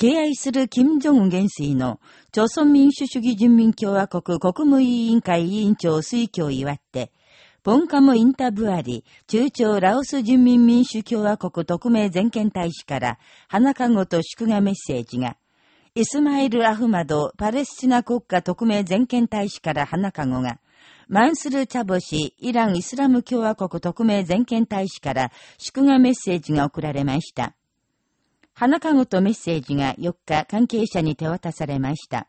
敬愛する金正恩元帥の、朝鮮民主主義人民共和国国務委員会委員長推挙を祝って、ポンカムインタブアリ、中朝ラオス人民民主共和国特命全権大使から、花籠と祝賀メッセージが、イスマイル・アフマド、パレスチナ国家特命全権大使から花籠が、マンスル・チャボシ、イラン・イスラム共和国特命全権大使から祝賀メッセージが送られました。花籠とメッセージが4日関係者に手渡されました。